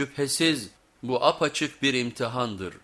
Şüphesiz bu apaçık bir imtihandır.